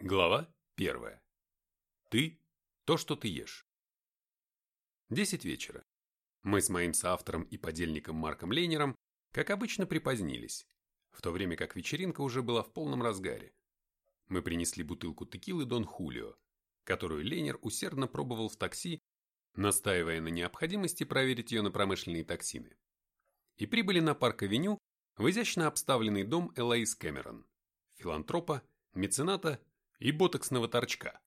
Глава первая. Ты – то, что ты ешь. Десять вечера. Мы с моим соавтором и подельником Марком Лейнером, как обычно, припозднились, в то время как вечеринка уже была в полном разгаре. Мы принесли бутылку текилы Дон Хулио, которую Лейнер усердно пробовал в такси, настаивая на необходимости проверить ее на промышленные токсины. И прибыли на парк-авеню в изящно обставленный дом Элаис Кэмерон, филантропа, мецената и ботоксного торчка.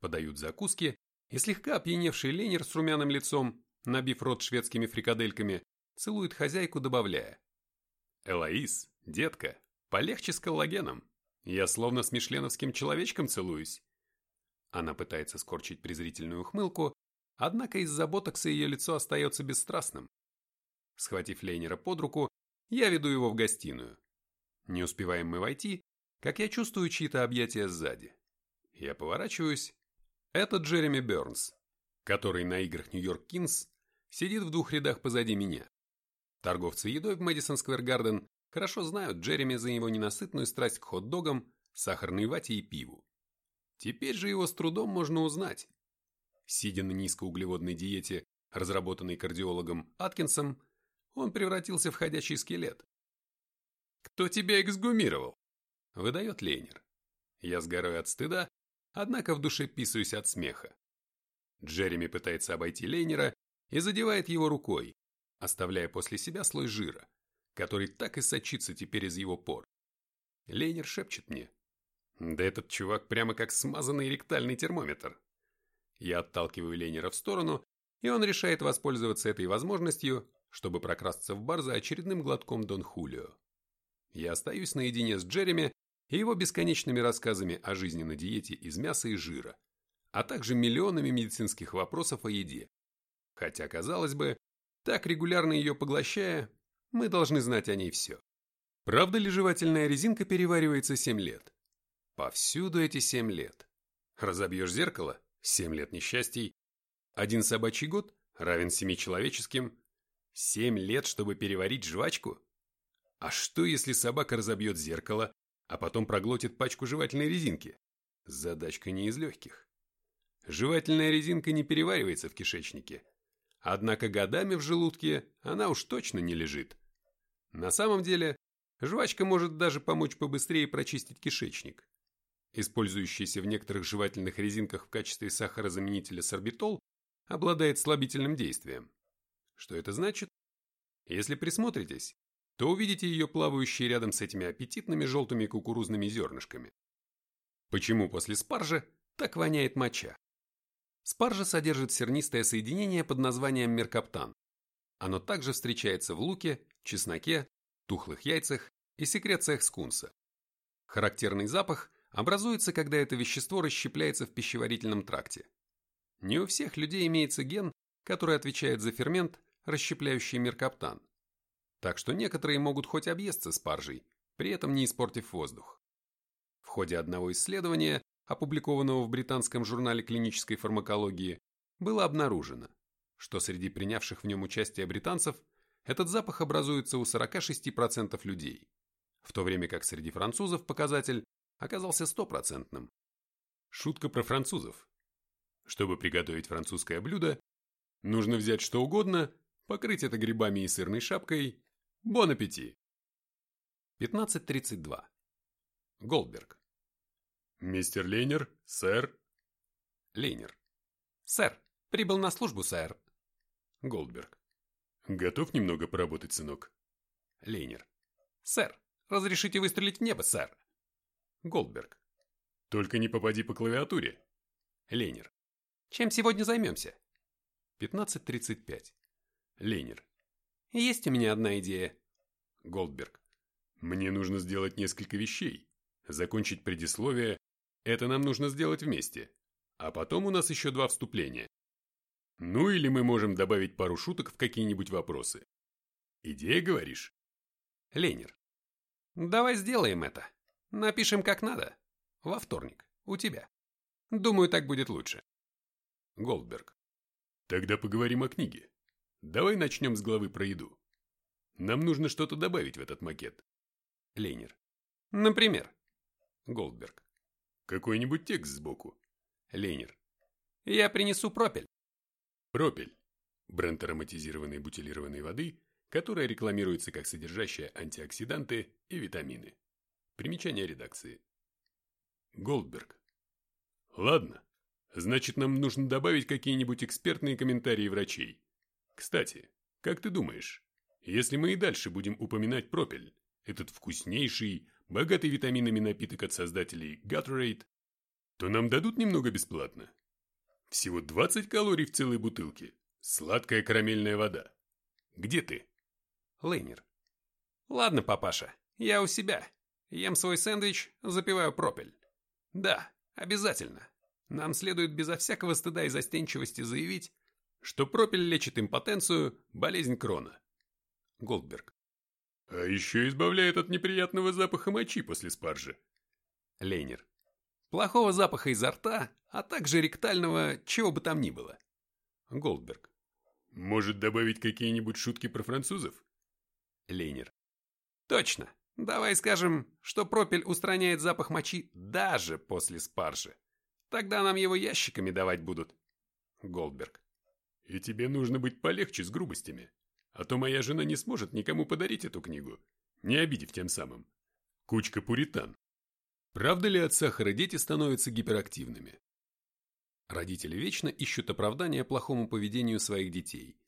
Подают закуски, и слегка опьяневший ленер с румяным лицом, набив рот шведскими фрикадельками, целует хозяйку, добавляя. «Элоиз, детка, полегче с коллагеном. Я словно с мишленовским человечком целуюсь». Она пытается скорчить презрительную ухмылку, однако из-за ботокса ее лицо остается бесстрастным. Схватив Лейнера под руку, я веду его в гостиную. Не успеваем мы войти, как я чувствую чьи-то объятия сзади. Я поворачиваюсь. Это Джереми Бернс, который на играх Нью-Йорк Кингс сидит в двух рядах позади меня. Торговцы едой в Мэдисон Сквер Гарден хорошо знают Джереми за его ненасытную страсть к хот-догам, сахарной вате и пиву. Теперь же его с трудом можно узнать. Сидя на низкоуглеводной диете, разработанной кардиологом Аткинсом, он превратился в ходячий скелет. «Кто тебя эксгумировал?» Выдает Лейнер. Я сгораю от стыда, однако в душе писаюсь от смеха. Джереми пытается обойти Лейнера и задевает его рукой, оставляя после себя слой жира, который так и сочится теперь из его пор. Лейнер шепчет мне. Да этот чувак прямо как смазанный ректальный термометр. Я отталкиваю Лейнера в сторону, и он решает воспользоваться этой возможностью, чтобы прокрасться в бар за очередным глотком Дон Хулио. Я остаюсь наедине с Джереми и его бесконечными рассказами о жизни на диете из мяса и жира, а также миллионами медицинских вопросов о еде. Хотя, казалось бы, так регулярно ее поглощая, мы должны знать о ней все. Правда ли жевательная резинка переваривается 7 лет? Повсюду эти 7 лет. Разобьешь зеркало – 7 лет несчастий. Один собачий год равен 7 человеческим. 7 лет, чтобы переварить жвачку? А что, если собака разобьет зеркало, а потом проглотит пачку жевательной резинки. Задачка не из легких. Жевательная резинка не переваривается в кишечнике. Однако годами в желудке она уж точно не лежит. На самом деле, жвачка может даже помочь побыстрее прочистить кишечник. Использующийся в некоторых жевательных резинках в качестве сахарозаменителя сорбитол обладает слабительным действием. Что это значит? Если присмотритесь, то увидите ее плавающей рядом с этими аппетитными желтыми кукурузными зернышками. Почему после спаржи так воняет моча? Спаржа содержит сернистое соединение под названием меркаптан. Оно также встречается в луке, чесноке, тухлых яйцах и секрециях скунса. Характерный запах образуется, когда это вещество расщепляется в пищеварительном тракте. Не у всех людей имеется ген, который отвечает за фермент, расщепляющий меркаптан так что некоторые могут хоть объесться спаржей, при этом не испортив воздух. В ходе одного исследования, опубликованного в британском журнале клинической фармакологии, было обнаружено, что среди принявших в нем участие британцев этот запах образуется у 46% людей, в то время как среди французов показатель оказался стопроцентным. Шутка про французов. Чтобы приготовить французское блюдо, нужно взять что угодно, покрыть это грибами и сырной шапкой Бон аппетит! 15.32. Голдберг. Мистер Лейнер, сэр. Лейнер. Сэр, прибыл на службу, сэр. Голдберг. Готов немного поработать, сынок? Лейнер. Сэр, разрешите выстрелить в небо, сэр. Голдберг. Только не попади по клавиатуре. Лейнер. Чем сегодня займемся? 15.35. Лейнер. Есть у меня одна идея. Голдберг. Мне нужно сделать несколько вещей. Закончить предисловие. Это нам нужно сделать вместе. А потом у нас еще два вступления. Ну или мы можем добавить пару шуток в какие-нибудь вопросы. Идея, говоришь? Ленер. Давай сделаем это. Напишем как надо. Во вторник. У тебя. Думаю, так будет лучше. Голдберг. Тогда поговорим о книге. Давай начнем с главы про еду. Нам нужно что-то добавить в этот макет. Лейнер. Например. Голдберг. Какой-нибудь текст сбоку. Ленер. Я принесу пропель. Пропель. Бренд ароматизированной бутилированной воды, которая рекламируется как содержащая антиоксиданты и витамины. Примечание редакции. Голдберг. Ладно, значит нам нужно добавить какие-нибудь экспертные комментарии врачей. Кстати, как ты думаешь, если мы и дальше будем упоминать пропель, этот вкуснейший, богатый витаминами напиток от создателей Gatorade, то нам дадут немного бесплатно. Всего 20 калорий в целой бутылке. Сладкая карамельная вода. Где ты? Лейнер. Ладно, папаша, я у себя. Ем свой сэндвич, запиваю пропель. Да, обязательно. Нам следует безо всякого стыда и застенчивости заявить, что пропель лечит импотенцию, болезнь крона. Голдберг. А еще избавляет от неприятного запаха мочи после спаржи. Лейнер. Плохого запаха изо рта, а также ректального, чего бы там ни было. Голдберг. Может добавить какие-нибудь шутки про французов? Лейнер. Точно. Давай скажем, что пропель устраняет запах мочи даже после спаржи. Тогда нам его ящиками давать будут. Голдберг. И тебе нужно быть полегче с грубостями. А то моя жена не сможет никому подарить эту книгу, не обидев тем самым. Кучка пуритан. Правда ли от сахара дети становятся гиперактивными? Родители вечно ищут оправдания плохому поведению своих детей.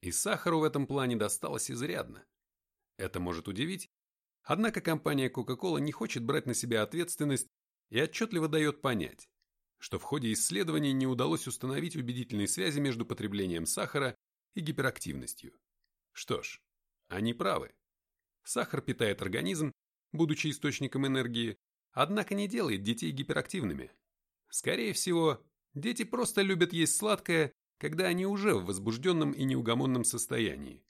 И сахару в этом плане досталось изрядно. Это может удивить, однако компания Coca-Cola не хочет брать на себя ответственность и отчетливо дает понять, что в ходе исследований не удалось установить убедительной связи между потреблением сахара и гиперактивностью. Что ж, они правы. Сахар питает организм, будучи источником энергии, однако не делает детей гиперактивными. Скорее всего, дети просто любят есть сладкое, когда они уже в возбужденном и неугомонном состоянии.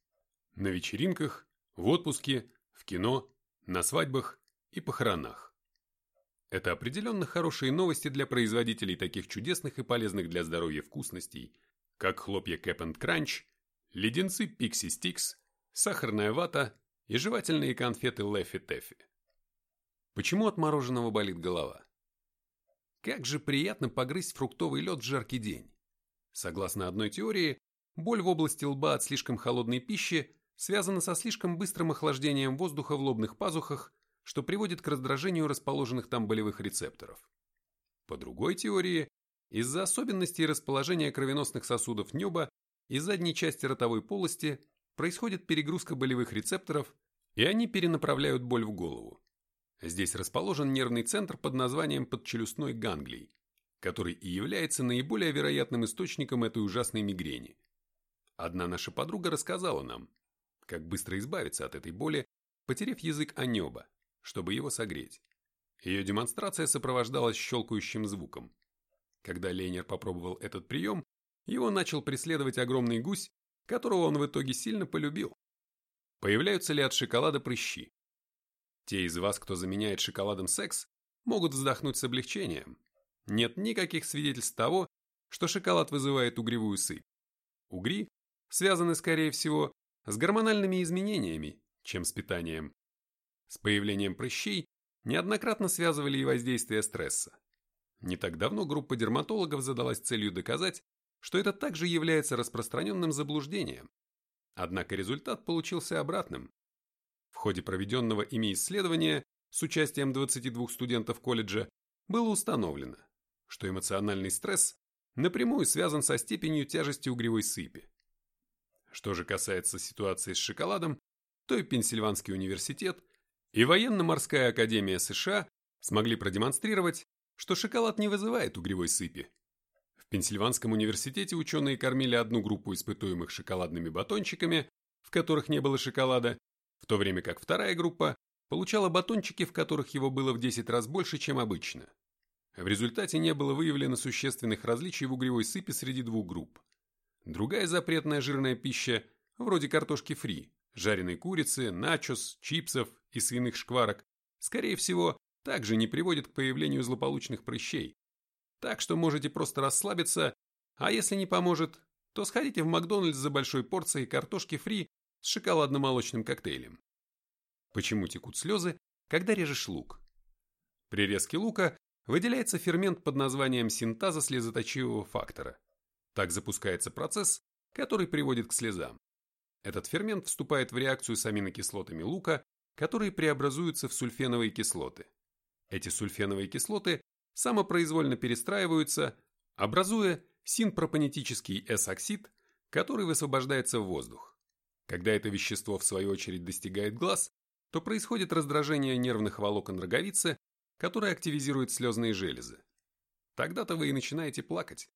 На вечеринках, в отпуске, в кино, на свадьбах и похоронах. Это определенно хорошие новости для производителей таких чудесных и полезных для здоровья вкусностей, как хлопья Cap Crunch леденцы Pixie Sticks, сахарная вата и жевательные конфеты Лэффи Тэффи. Почему от мороженого болит голова? Как же приятно погрызть фруктовый лед в жаркий день. Согласно одной теории, боль в области лба от слишком холодной пищи связана со слишком быстрым охлаждением воздуха в лобных пазухах, что приводит к раздражению расположенных там болевых рецепторов. По другой теории, из-за особенностей расположения кровеносных сосудов неба из задней части ротовой полости происходит перегрузка болевых рецепторов, и они перенаправляют боль в голову. Здесь расположен нервный центр под названием подчелюстной ганглий, который и является наиболее вероятным источником этой ужасной мигрени. Одна наша подруга рассказала нам, как быстро избавиться от этой боли, потеряв язык о небо, чтобы его согреть. Ее демонстрация сопровождалась щелкающим звуком. Когда Лейнер попробовал этот прием, его начал преследовать огромный гусь, которого он в итоге сильно полюбил. Появляются ли от шоколада прыщи? Те из вас, кто заменяет шоколадом секс, могут вздохнуть с облегчением. Нет никаких свидетельств того, что шоколад вызывает угревую сыпь. Угри связаны, скорее всего, с гормональными изменениями, чем с питанием. С появлением прыщей неоднократно связывали и воздействие стресса. Не так давно группа дерматологов задалась целью доказать, что это также является распространенным заблуждением. Однако результат получился обратным. В ходе проведенного ими исследования с участием 22 студентов колледжа было установлено, что эмоциональный стресс напрямую связан со степенью тяжести угревой сыпи. Что же касается ситуации с шоколадом, то и Пенсильванский университет и Военно-морская академия США смогли продемонстрировать, что шоколад не вызывает угревой сыпи, в Пенсильванском университете ученые кормили одну группу испытуемых шоколадными батончиками, в которых не было шоколада, в то время как вторая группа получала батончики, в которых его было в 10 раз больше, чем обычно. В результате не было выявлено существенных различий в угревой сыпи среди двух групп. Другая запретная жирная пища, вроде картошки фри, жареной курицы, начос, чипсов и свиных шкварок, скорее всего, также не приводит к появлению злополучных прыщей, так что можете просто расслабиться, а если не поможет, то сходите в Макдональдс за большой порцией картошки фри с шоколадно-молочным коктейлем. Почему текут слезы, когда режешь лук? При резке лука выделяется фермент под названием синтаза слезоточивого фактора. Так запускается процесс, который приводит к слезам. Этот фермент вступает в реакцию с аминокислотами лука, которые преобразуются в сульфеновые кислоты. Эти сульфеновые кислоты самопроизвольно перестраиваются, образуя синпропонетический S-оксид, который высвобождается в воздух. Когда это вещество в свою очередь достигает глаз, то происходит раздражение нервных волокон роговицы, которое активизирует слезные железы. Тогда-то вы и начинаете плакать.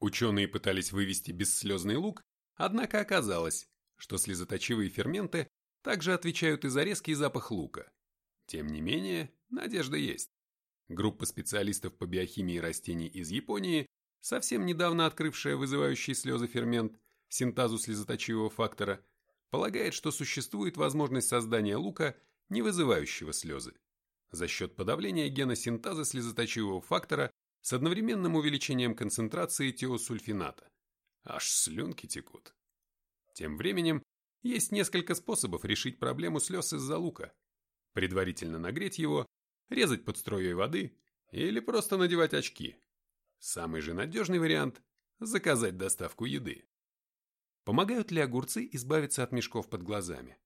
Ученые пытались вывести бесслезный лук, однако оказалось, что слезоточивые ферменты также отвечают и за резкий запах лука. Тем не менее, надежда есть. Группа специалистов по биохимии растений из Японии, совсем недавно открывшая вызывающий слезы фермент, синтазу слезоточивого фактора, полагает, что существует возможность создания лука, не вызывающего слезы, за счет подавления гена синтаза слезоточивого фактора с одновременным увеличением концентрации теосульфината. Аж слюнки текут. Тем временем, есть несколько способов решить проблему слез из-за лука. Предварительно нагреть его, резать под струей воды или просто надевать очки. Самый же надежный вариант – заказать доставку еды. Помогают ли огурцы избавиться от мешков под глазами?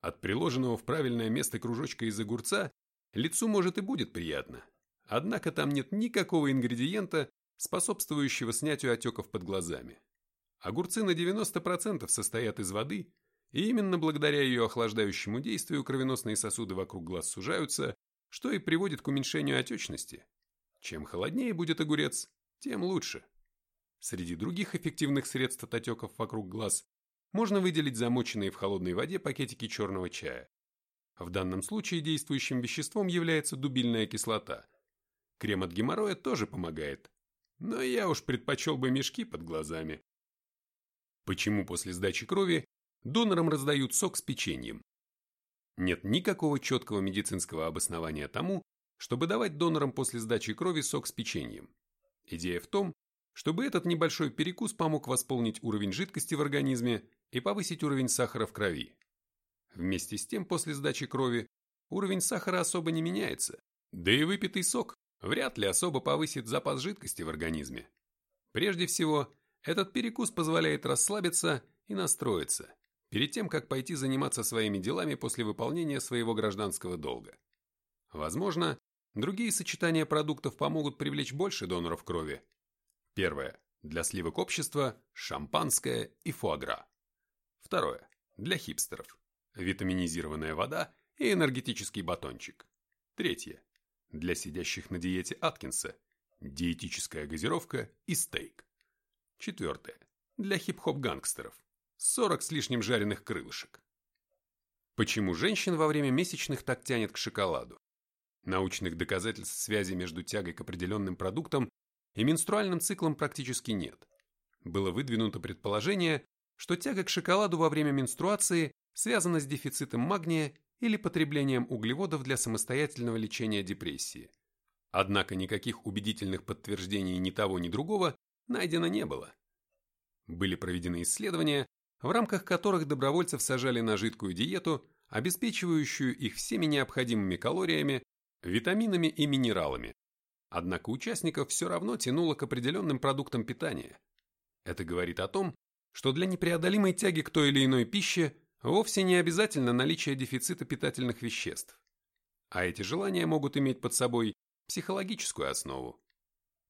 От приложенного в правильное место кружочка из огурца лицу может и будет приятно, Однако там нет никакого ингредиента, способствующего снятию отеков под глазами. Огурцы на 90% состоят из воды, и именно благодаря ее охлаждающему действию кровеносные сосуды вокруг глаз сужаются, что и приводит к уменьшению отечности. Чем холоднее будет огурец, тем лучше. Среди других эффективных средств от отеков вокруг глаз можно выделить замоченные в холодной воде пакетики черного чая. В данном случае действующим веществом является дубильная кислота – Крем от геморроя тоже помогает. Но я уж предпочел бы мешки под глазами. Почему после сдачи крови донорам раздают сок с печеньем? Нет никакого четкого медицинского обоснования тому, чтобы давать донорам после сдачи крови сок с печеньем. Идея в том, чтобы этот небольшой перекус помог восполнить уровень жидкости в организме и повысить уровень сахара в крови. Вместе с тем, после сдачи крови уровень сахара особо не меняется, да и выпитый сок вряд ли особо повысит запас жидкости в организме. Прежде всего, этот перекус позволяет расслабиться и настроиться, перед тем, как пойти заниматься своими делами после выполнения своего гражданского долга. Возможно, другие сочетания продуктов помогут привлечь больше доноров крови. Первое. Для сливок общества – шампанское и фуагра. Второе. Для хипстеров – витаминизированная вода и энергетический батончик. Третье. Для сидящих на диете Аткинса – диетическая газировка и стейк. Четвертое. Для хип-хоп-гангстеров – 40 с лишним жареных крылышек. Почему женщин во время месячных так тянет к шоколаду? Научных доказательств связи между тягой к определенным продуктам и менструальным циклом практически нет. Было выдвинуто предположение, что тяга к шоколаду во время менструации связана с дефицитом магния или потреблением углеводов для самостоятельного лечения депрессии. Однако никаких убедительных подтверждений ни того, ни другого найдено не было. Были проведены исследования, в рамках которых добровольцев сажали на жидкую диету, обеспечивающую их всеми необходимыми калориями, витаминами и минералами. Однако участников все равно тянуло к определенным продуктам питания. Это говорит о том, что для непреодолимой тяги к той или иной пище Вовсе не обязательно наличие дефицита питательных веществ. А эти желания могут иметь под собой психологическую основу.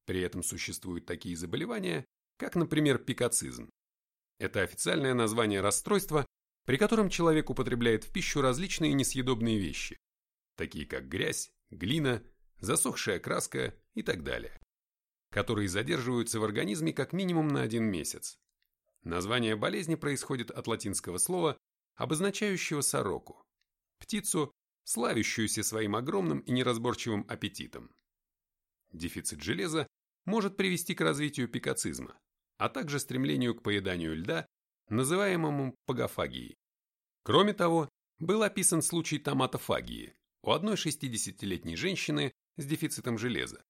При этом существуют такие заболевания, как, например, пикацизм. Это официальное название расстройства, при котором человек употребляет в пищу различные несъедобные вещи, такие как грязь, глина, засохшая краска и так далее, которые задерживаются в организме как минимум на один месяц. Название болезни происходит от латинского слова обозначающего сороку, птицу, славящуюся своим огромным и неразборчивым аппетитом. Дефицит железа может привести к развитию пикацизма, а также стремлению к поеданию льда, называемому пагофагией. Кроме того, был описан случай томатофагии у одной 60-летней женщины с дефицитом железа,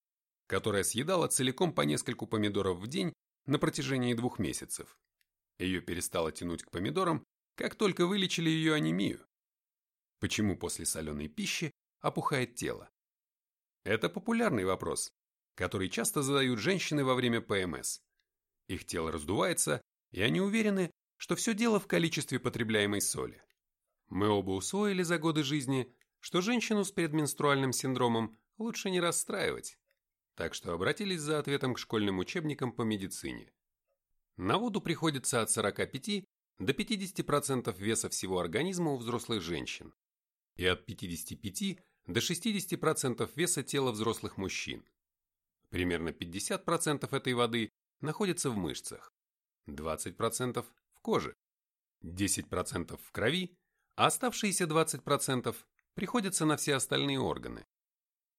которая съедала целиком по нескольку помидоров в день на протяжении двух месяцев. Ее перестало тянуть к помидорам, как только вылечили ее анемию. Почему после соленой пищи опухает тело? Это популярный вопрос, который часто задают женщины во время ПМС. Их тело раздувается, и они уверены, что все дело в количестве потребляемой соли. Мы оба усвоили за годы жизни, что женщину с предменструальным синдромом лучше не расстраивать, так что обратились за ответом к школьным учебникам по медицине. На воду приходится от 45 до 50% веса всего организма у взрослых женщин и от 55 до 60% веса тела взрослых мужчин. Примерно 50% этой воды находится в мышцах, 20% в коже, 10% в крови, а оставшиеся 20% приходятся на все остальные органы.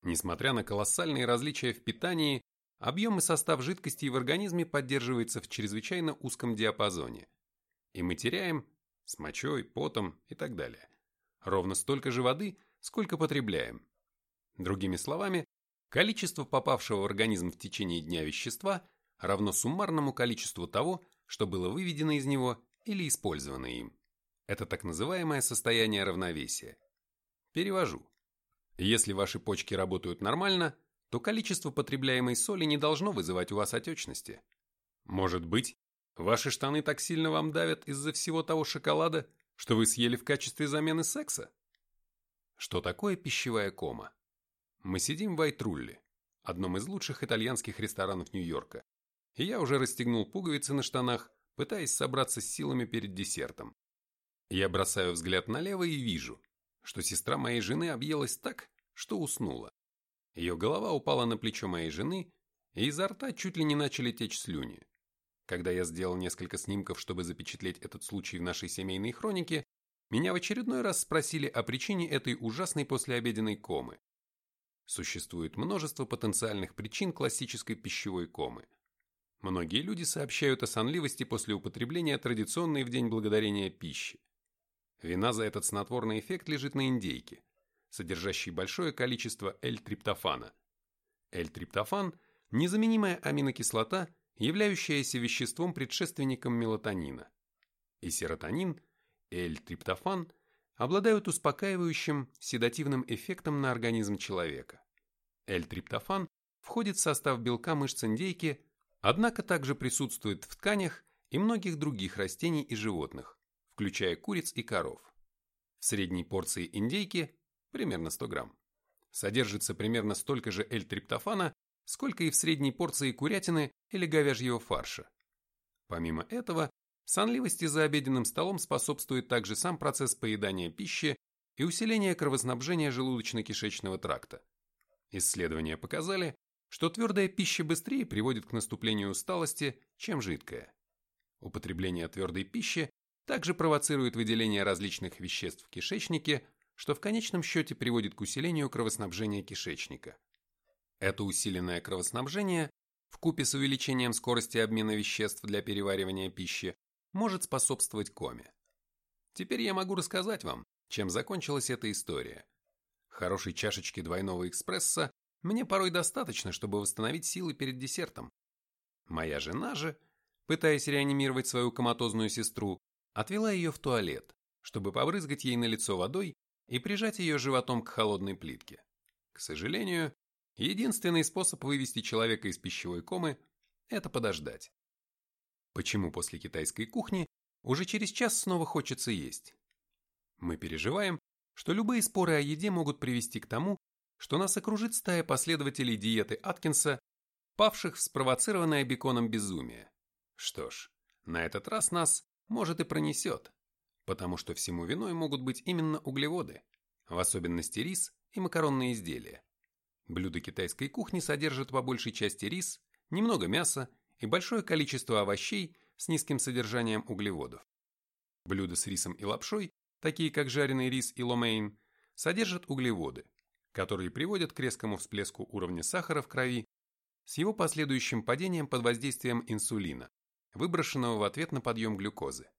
Несмотря на колоссальные различия в питании, объем и состав жидкостей в организме поддерживается в чрезвычайно узком диапазоне. И мы теряем с мочой, потом и так далее. Ровно столько же воды, сколько потребляем. Другими словами, количество попавшего в организм в течение дня вещества равно суммарному количеству того, что было выведено из него или использовано им. Это так называемое состояние равновесия. Перевожу. Если ваши почки работают нормально, то количество потребляемой соли не должно вызывать у вас отечности. Может быть, ваши штаны так сильно вам давят из-за всего того шоколада, что вы съели в качестве замены секса? Что такое пищевая кома? Мы сидим в Айтрулле, одном из лучших итальянских ресторанов Нью-Йорка, и я уже расстегнул пуговицы на штанах, пытаясь собраться с силами перед десертом. Я бросаю взгляд налево и вижу, что сестра моей жены объелась так, что уснула. Ее голова упала на плечо моей жены, и изо рта чуть ли не начали течь слюни. Когда я сделал несколько снимков, чтобы запечатлеть этот случай в нашей семейной хронике, меня в очередной раз спросили о причине этой ужасной послеобеденной комы. Существует множество потенциальных причин классической пищевой комы. Многие люди сообщают о сонливости после употребления традиционной в День Благодарения пищи. Вина за этот снотворный эффект лежит на индейке, содержащей большое количество L-триптофана. L-триптофан – незаменимая аминокислота, являющаяся веществом предшественником мелатонина. И серотонин, L-триптофан обладают успокаивающим седативным эффектом на организм человека. L-триптофан входит в состав белка мышц индейки, однако также присутствует в тканях и многих других растений и животных, включая куриц и коров. В средней порции индейки, примерно 100 грамм, содержится примерно столько же L-триптофана, сколько и в средней порции курятины или говяжьего фарша. Помимо этого, сонливости за обеденным столом способствует также сам процесс поедания пищи и усиление кровоснабжения желудочно-кишечного тракта. Исследования показали, что твердая пища быстрее приводит к наступлению усталости, чем жидкая. Употребление твердой пищи также провоцирует выделение различных веществ в кишечнике, что в конечном счете приводит к усилению кровоснабжения кишечника. Это усиленное кровоснабжение, вкупе с увеличением скорости обмена веществ для переваривания пищи, может способствовать коме. Теперь я могу рассказать вам, чем закончилась эта история. Хорошей чашечки двойного экспресса мне порой достаточно, чтобы восстановить силы перед десертом. Моя жена же, пытаясь реанимировать свою коматозную сестру, отвела ее в туалет, чтобы побрызгать ей на лицо водой и прижать ее животом к холодной плитке. К сожалению, единственный способ вывести человека из пищевой комы – это подождать. Почему после китайской кухни уже через час снова хочется есть? Мы переживаем, что любые споры о еде могут привести к тому, что нас окружит стая последователей диеты Аткинса, павших в спровоцированное беконом безумие. Что ж, на этот раз нас может и пронесет, потому что всему виной могут быть именно углеводы, в особенности рис и макаронные изделия. Блюда китайской кухни содержат по большей части рис, немного мяса и большое количество овощей с низким содержанием углеводов. Блюда с рисом и лапшой, такие как жареный рис и ломейн, содержат углеводы, которые приводят к резкому всплеску уровня сахара в крови с его последующим падением под воздействием инсулина, выброшенного в ответ на подъем глюкозы.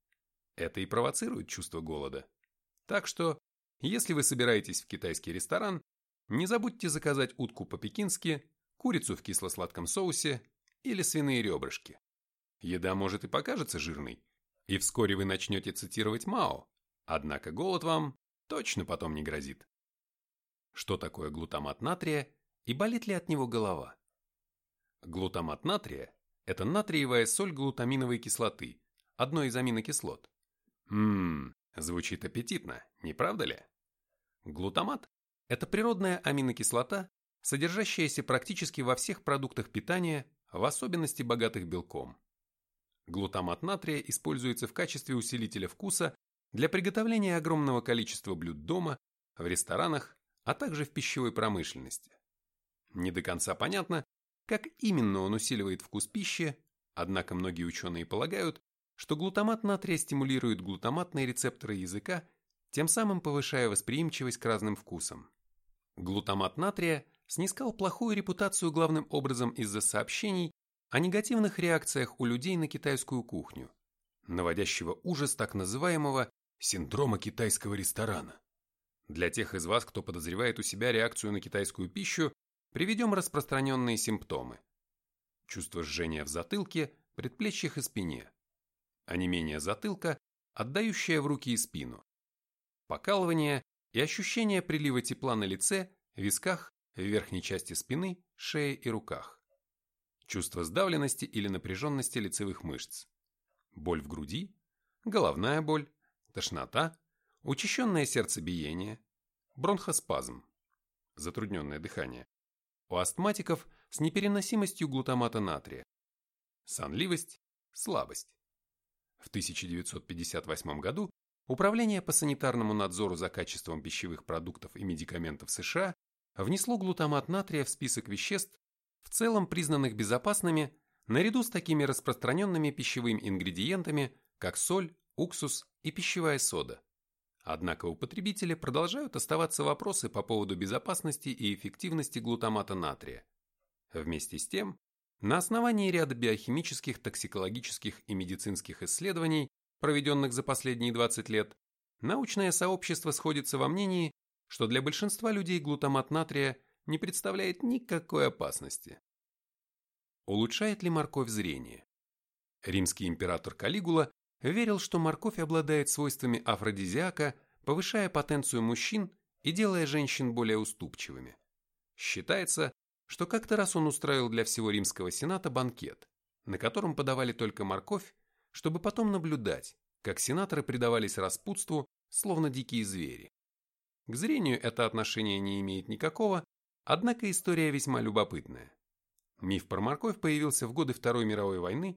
Это и провоцирует чувство голода. Так что, если вы собираетесь в китайский ресторан, не забудьте заказать утку по-пекински, курицу в кисло-сладком соусе или свиные ребрышки. Еда может и покажется жирной, и вскоре вы начнете цитировать Мао, однако голод вам точно потом не грозит. Что такое глутамат натрия и болит ли от него голова. Глутамат натрия – это натриевая соль глутаминовой кислоты, одной из аминокислот. Ммм, звучит аппетитно, не правда ли? Глутамат – это природная аминокислота, содержащаяся практически во всех продуктах питания, в особенности богатых белком. Глутамат натрия используется в качестве усилителя вкуса для приготовления огромного количества блюд дома, в ресторанах, а также в пищевой промышленности. Не до конца понятно, как именно он усиливает вкус пищи, однако многие ученые полагают, что глутамат натрия стимулирует глутаматные рецепторы языка, тем самым повышая восприимчивость к разным вкусам. Глутамат натрия снискал плохую репутацию главным образом из-за сообщений о негативных реакциях у людей на китайскую кухню, наводящего ужас так называемого синдрома китайского ресторана. Для тех из вас, кто подозревает у себя реакцию на китайскую пищу, приведем распространенные симптомы. Чувство жжения в затылке, предплечьях и спине. Онемение затылка, отдающее в руки и спину. Покалывание и ощущение прилива тепла на лице, висках, в верхней части спины, шее и руках. Чувство сдавленности или напряженности лицевых мышц. Боль в груди, головная боль, тошнота, учащенное сердцебиение, бронхоспазм, затрудненное дыхание, у астматиков с непереносимостью глутамата натрия, сонливость, слабость. В 1958 году Управление по санитарному надзору за качеством пищевых продуктов и медикаментов США внесло глутамат натрия в список веществ, в целом признанных безопасными, наряду с такими распространенными пищевыми ингредиентами, как соль, уксус и пищевая сода. Однако у потребителя продолжают оставаться вопросы по поводу безопасности и эффективности глутамата натрия. Вместе с тем, на основании ряда биохимических, токсикологических и медицинских исследований, проведенных за последние 20 лет, научное сообщество сходится во мнении, что для большинства людей глутамат натрия не представляет никакой опасности. Улучшает ли морковь зрение? Римский император Калигула верил, что морковь обладает свойствами афродизиака, повышая потенцию мужчин и делая женщин более уступчивыми. Считается, что как-то раз он устроил для всего римского сената банкет, на котором подавали только морковь, чтобы потом наблюдать, как сенаторы предавались распутству, словно дикие звери. К зрению это отношение не имеет никакого, однако история весьма любопытная. Миф про морковь появился в годы Второй мировой войны,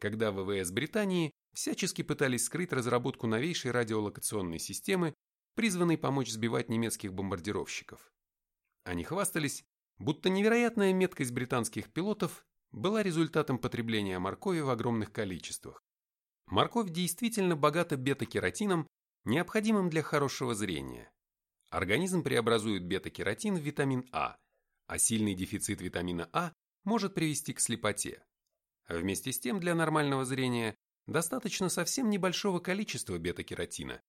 когда ВВС Британии всячески пытались скрыть разработку новейшей радиолокационной системы, призванной помочь сбивать немецких бомбардировщиков. Они хвастались, будто невероятная меткость британских пилотов была результатом потребления моркови в огромных количествах. Морковь действительно богата бета-кератином, необходимым для хорошего зрения. Организм преобразует бета-кератин в витамин А, а сильный дефицит витамина А может привести к слепоте. Вместе с тем для нормального зрения достаточно совсем небольшого количества бета-кератина.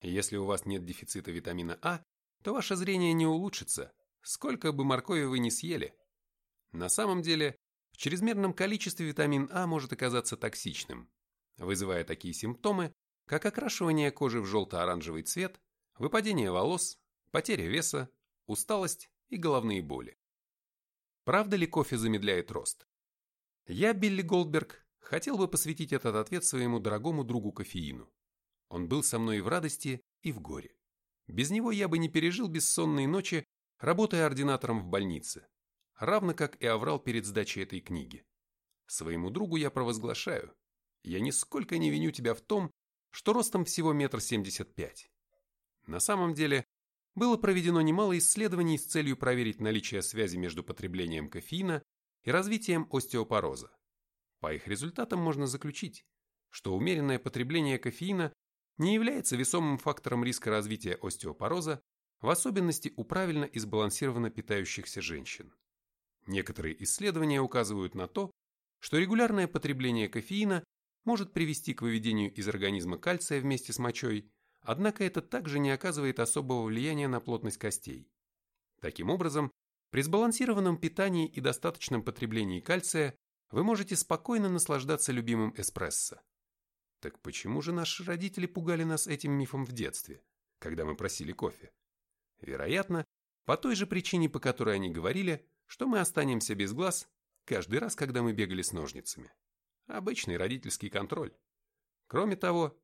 Если у вас нет дефицита витамина А, то ваше зрение не улучшится, сколько бы моркови вы ни съели. На самом деле, в чрезмерном количестве витамин А может оказаться токсичным, вызывая такие симптомы, как окрашивание кожи в желто-оранжевый цвет, выпадение волос, потеря веса, усталость и головные боли. Правда ли кофе замедляет рост? Я, Билли Голдберг, хотел бы посвятить этот ответ своему дорогому другу кофеину. Он был со мной и в радости, и в горе. Без него я бы не пережил бессонные ночи, работая ординатором в больнице, равно как и оврал перед сдачей этой книги. Своему другу я провозглашаю, я нисколько не виню тебя в том, что ростом всего метр семьдесят пять. На самом деле, было проведено немало исследований с целью проверить наличие связи между потреблением кофеина и развитием остеопороза. По их результатам можно заключить, что умеренное потребление кофеина не является весомым фактором риска развития остеопороза, в особенности у правильно и сбалансированно питающихся женщин. Некоторые исследования указывают на то, что регулярное потребление кофеина может привести к выведению из организма кальция вместе с мочой, однако это также не оказывает особого влияния на плотность костей. Таким образом, при сбалансированном питании и достаточном потреблении кальция вы можете спокойно наслаждаться любимым эспрессо. Так почему же наши родители пугали нас этим мифом в детстве, когда мы просили кофе? Вероятно, По той же причине, по которой они говорили, что мы останемся без глаз каждый раз, когда мы бегали с ножницами. Обычный родительский контроль. Кроме того,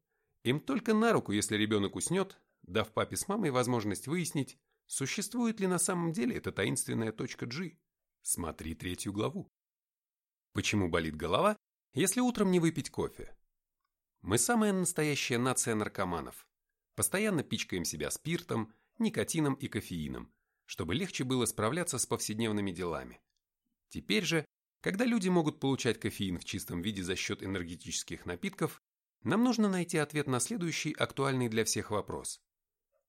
им только на руку, если ребенок уснет, дав папе с мамой возможность выяснить, существует ли на самом деле эта таинственная точка G. Смотри третью главу. Почему болит голова, если утром не выпить кофе? Мы самая настоящая нация наркоманов. Постоянно пичкаем себя спиртом, никотином и кофеином, чтобы легче было справляться с повседневными делами. Теперь же, когда люди могут получать кофеин в чистом виде за счет энергетических напитков, нам нужно найти ответ на следующий актуальный для всех вопрос.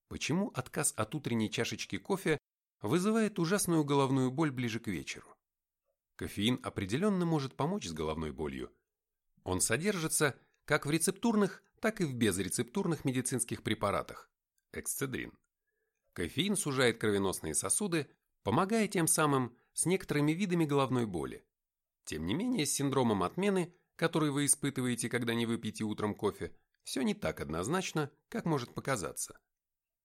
Почему отказ от утренней чашечки кофе вызывает ужасную головную боль ближе к вечеру? Кофеин определенно может помочь с головной болью. Он содержится как в рецептурных, так и в безрецептурных медицинских препаратах. Эксцедрин. Кофеин сужает кровеносные сосуды, помогая тем самым с некоторыми видами головной боли. Тем не менее, с синдромом отмены, который вы испытываете, когда не выпьете утром кофе, все не так однозначно, как может показаться.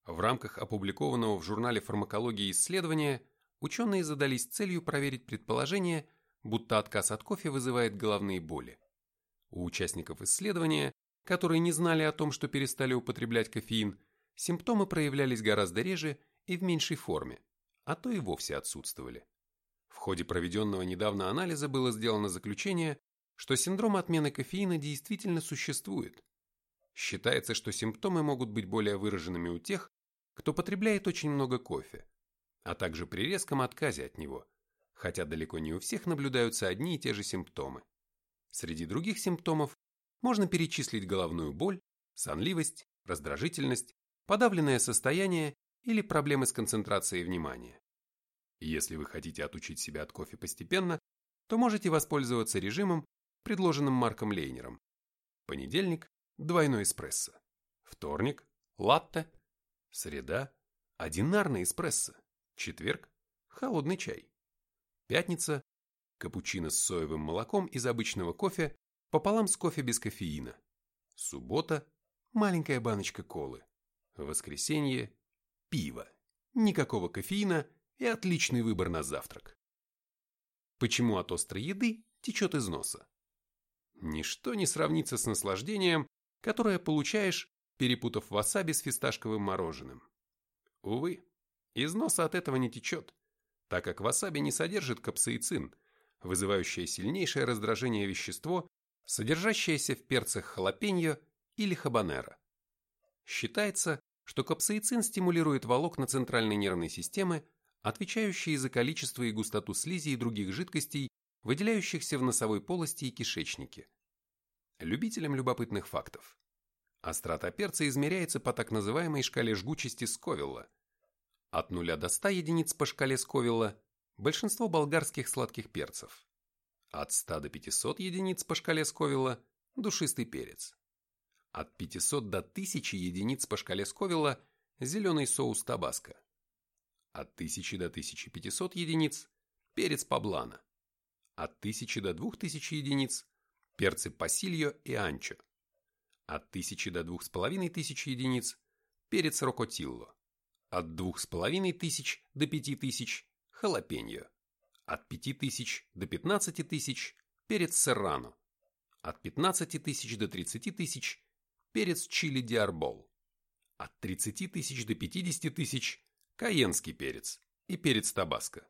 В рамках опубликованного в журнале фармакологии исследования ученые задались целью проверить предположение, будто отказ от кофе вызывает головные боли. У участников исследования, которые не знали о том, что перестали употреблять кофеин, симптомы проявлялись гораздо реже и в меньшей форме, а то и вовсе отсутствовали. В ходе проведенного недавно анализа было сделано заключение, что синдром отмены кофеина действительно существует. Считается, что симптомы могут быть более выраженными у тех, кто потребляет очень много кофе, а также при резком отказе от него, хотя далеко не у всех наблюдаются одни и те же симптомы. Среди других симптомов можно перечислить головную боль, сонливость, раздражительность, подавленное состояние или проблемы с концентрацией внимания. Если вы хотите отучить себя от кофе постепенно, то можете воспользоваться режимом, предложенным Марком Лейнером. Понедельник – двойной эспрессо. Вторник – латте. Среда – одинарный эспрессо. Четверг – холодный чай. Пятница – капучино с соевым молоком из обычного кофе пополам с кофе без кофеина. Суббота – маленькая баночка колы. Воскресенье – пиво. Никакого кофеина и отличный выбор на завтрак. Почему от острой еды течет из носа? Ничто не сравнится с наслаждением, которое получаешь, перепутав васаби с фисташковым мороженым. Увы, из носа от этого не течет, так как васаби не содержит капсаицин, вызывающее сильнейшее раздражение вещество, содержащееся в перцах халапеньо или хабанеро. Считается, что капсаицин стимулирует волокна центральной нервной системы, отвечающие за количество и густоту слизи и других жидкостей, выделяющихся в носовой полости и кишечнике. Любителям любопытных фактов. Острота перца измеряется по так называемой шкале жгучести Сковилла – от 0 до 100 единиц по шкале Сковилла большинство болгарских сладких перцев. От 100 до 500 единиц по шкале Сковилла – душистый перец. От 500 до 1000 единиц по шкале Сковилла – зеленый соус табаско. От 1000 до 1500 единиц – перец паблана. От 1000 до 2000 единиц – перцы пасильо и анчо. От 1000 до 2500 единиц – перец рокотилло. От двух с половиной тысяч до пяти тысяч – халапеньо. От пяти тысяч до пятнадцати тысяч – перец серрано. От пятнадцати тысяч до тридцати тысяч – перец чили диарбол. От тридцати тысяч до пятидесяти тысяч – каенский перец и перец табаско.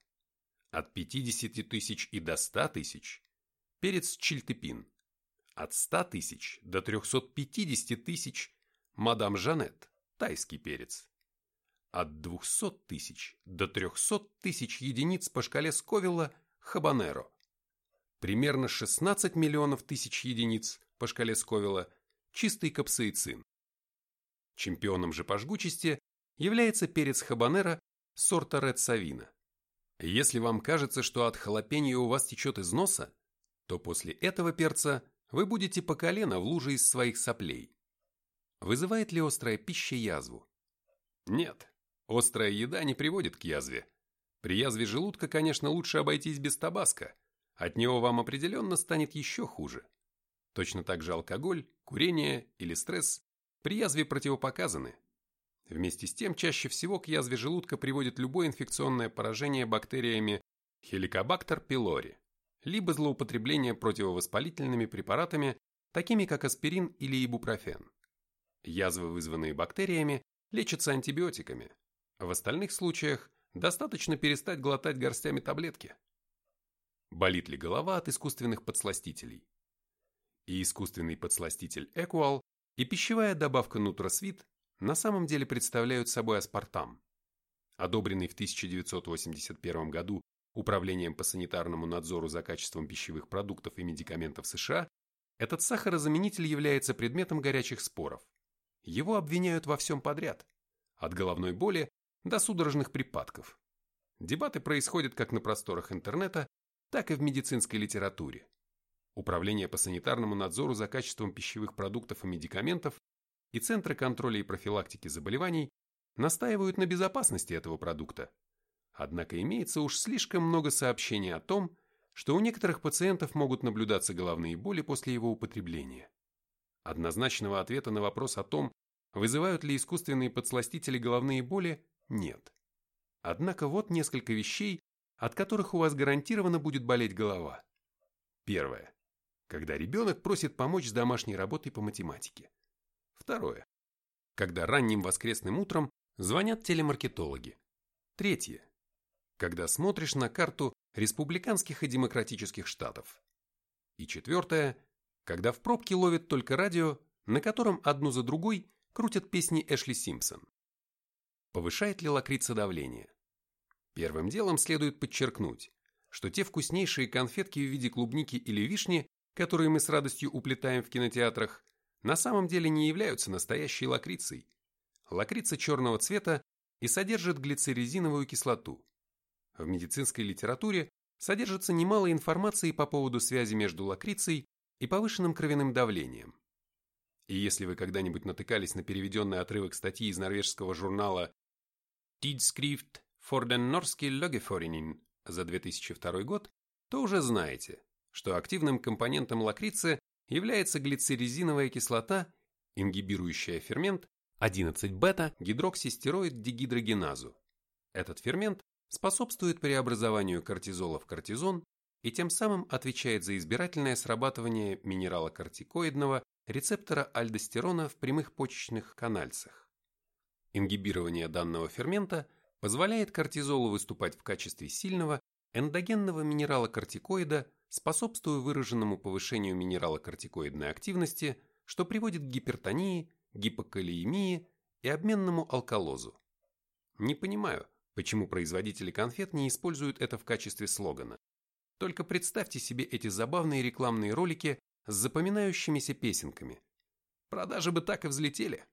От пятидесяти тысяч и до ста тысяч – перец чильтепин. От ста тысяч до трехсот пятидесяти тысяч – мадам Жанет, тайский перец от 200 тысяч до 300 тысяч единиц по шкале Сковилла хабанеро. Примерно 16 миллионов тысяч единиц по шкале Сковилла чистый капсаицин. Чемпионом же по жгучести является перец хабанеро сорта Ред Савина. Если вам кажется, что от халапеньо у вас течет из носа, то после этого перца вы будете по колено в луже из своих соплей. Вызывает ли острая пища язву? Нет, Острая еда не приводит к язве. При язве желудка, конечно, лучше обойтись без табаска. От него вам определенно станет еще хуже. Точно так же алкоголь, курение или стресс при язве противопоказаны. Вместе с тем, чаще всего к язве желудка приводит любое инфекционное поражение бактериями Helicobacter pylori, либо злоупотребление противовоспалительными препаратами, такими как аспирин или ибупрофен. Язвы, вызванные бактериями, лечатся антибиотиками. В остальных случаях достаточно перестать глотать горстями таблетки. Болит ли голова от искусственных подсластителей? И искусственный подсластитель Экуал, и пищевая добавка Нутросвит на самом деле представляют собой аспартам. Одобренный в 1981 году Управлением по санитарному надзору за качеством пищевых продуктов и медикаментов США, этот сахарозаменитель является предметом горячих споров. Его обвиняют во всем подряд, от головной боли до судорожных припадков. Дебаты происходят как на просторах интернета, так и в медицинской литературе. Управление по санитарному надзору за качеством пищевых продуктов и медикаментов и Центры контроля и профилактики заболеваний настаивают на безопасности этого продукта. Однако имеется уж слишком много сообщений о том, что у некоторых пациентов могут наблюдаться головные боли после его употребления. Однозначного ответа на вопрос о том, вызывают ли искусственные подсластители головные боли, нет. Однако вот несколько вещей, от которых у вас гарантированно будет болеть голова. Первое. Когда ребенок просит помочь с домашней работой по математике. Второе. Когда ранним воскресным утром звонят телемаркетологи. Третье. Когда смотришь на карту республиканских и демократических штатов. И четвертое. Когда в пробке ловят только радио, на котором одну за другой крутят песни Эшли Симпсон. Повышает ли лакрица давление? Первым делом следует подчеркнуть, что те вкуснейшие конфетки в виде клубники или вишни, которые мы с радостью уплетаем в кинотеатрах, на самом деле не являются настоящей лакрицей. Лакрица черного цвета и содержит глицерезиновую кислоту. В медицинской литературе содержится немало информации по поводу связи между лакрицей и повышенным кровяным давлением. И если вы когда-нибудь натыкались на переведенный отрывок статьи из норвежского журнала Tidskrift for den norske Logeforeningen за 2002 год, то уже знаете, что активным компонентом лакрицы является глицерезиновая кислота, ингибирующая фермент 11-бета-гидроксистероид-дегидрогеназу. Этот фермент способствует преобразованию кортизола в кортизон и тем самым отвечает за избирательное срабатывание минералокортикоидного рецептора альдостерона в прямых почечных канальцах. Ингибирование данного фермента позволяет кортизолу выступать в качестве сильного эндогенного минералокортикоида способствуя выраженному повышению минералокортикоидной активности, что приводит к гипертонии, гипокалиемии и обменному алкалозу. Не понимаю, почему производители конфет не используют это в качестве слогана. Только представьте себе эти забавные рекламные ролики с запоминающимися песенками. Продажи бы так и взлетели.